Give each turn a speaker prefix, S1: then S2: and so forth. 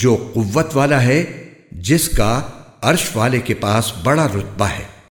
S1: जो कुव्वत वाला है जिसका अर्श वाले के पास बड़ा रुतबा है।